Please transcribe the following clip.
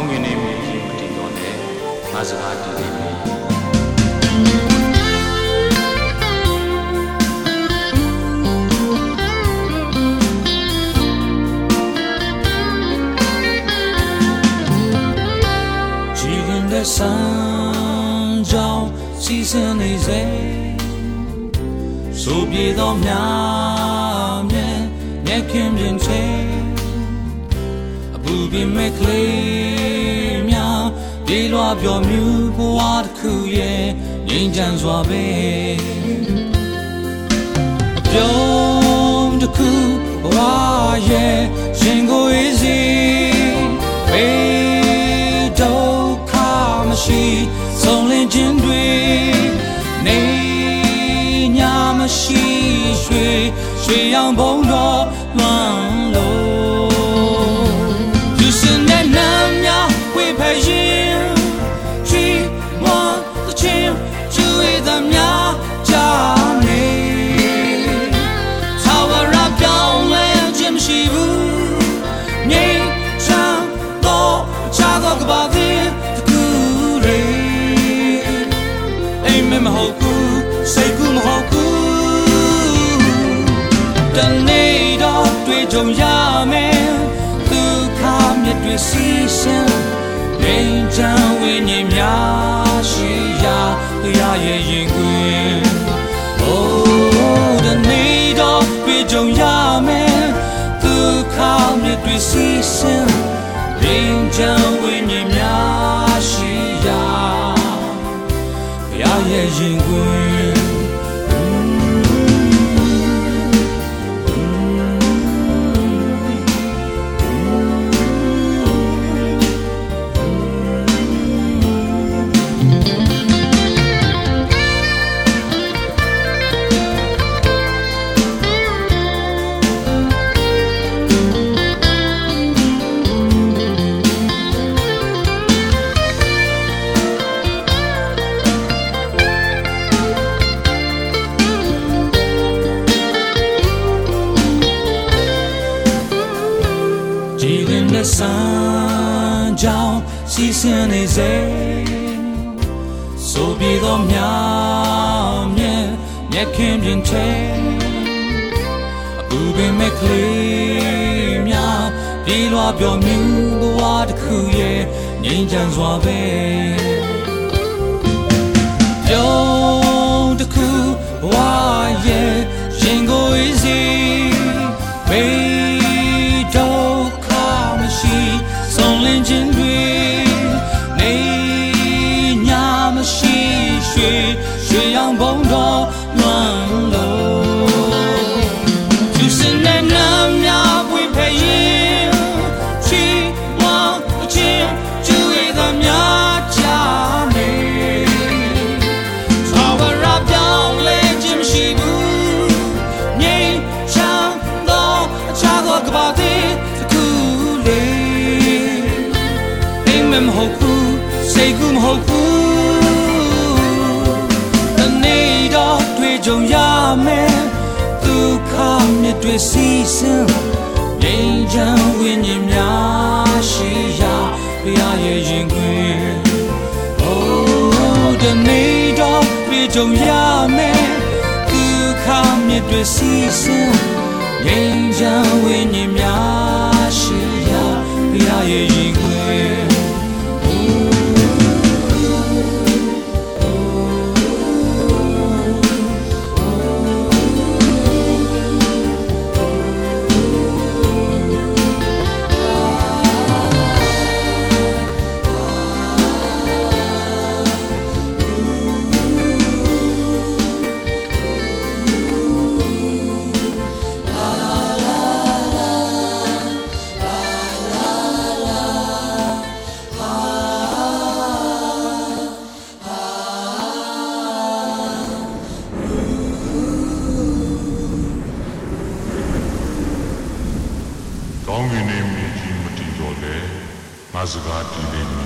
င်းကင်နေမြေကြီးမတည်တော့နဲ့ငါစကားတည်နေမြေ山ကြောင်စီစင်းနေစေဆိုပြေတော့များမြဲမြဲခင်ပြင်ချေအပူပြင်းမဲ့ကလေး များပြေလွားပြောမြူဘဝတစ်ခုရဲ့ငြိမ်းချမ်းစွာပဲအပြုံးတစ်ခုဘဝရဲ့ရှင်ကိုအေးစီဘေးဒုက္ခမရှိဆုံးလင်းခြင်းတွေနေညာမရှိရွှေရွှေရောင်ဘုံတော်လွမ်းလို့ Myet Twe Si Sin Nei Chan Wi Ni Mya Shi Ya Ya Ye Yin Kwin Oh, the need of တွေ့ကြုံရမယ်ဒုက္ခမြစ်တွေစီးဆင်းရင်ချမ်းဝိညာ ည်လင်တဲ့ဆန်းကြောင်စီစဉ်နေစေဆိုပြီးတော့မြာမြဲမြက်ခင်ပြင်ချေအပူပင်မဲ့ကလေးများပြေးလွားပြောမြူဘဝတစ်ခုရဲ့ငြိမ်းချမ်းစွာပဲပြုံးတစ်ခုဘဝရဲ့ရင်ကိုအေးစီ ရွှေရောင်ဘုံတော်လွမ်းလို့သူစနေနာများပွင့်ဖယ်ရင်ချီဝါအချင်းကျွေးသမျှချာနေ Tower up down legend ရှိဘူးငြိမ်းချမ်းသောအခြားသောကဘာသေးတစ်ခုလေးအိမ်မမဟုတ်ဘူးစိတ်ကူမဟုတ်ဘူး ကြုံရမယ်ဒုက္ခမြစ်တွေစီးဆင်းငြိမ်းချမ်းဝိညာဉ်များရှိရာဘုရားရဲ့ရင်ခွင် Oh, the need of တွေ့ကြုံရမယ်ဒုက္ခမြစ်တွေစီးဆင်းငြိမ်းချမ်းဝိညာဉ်များရှိရာဘုရားရဲ့ ကော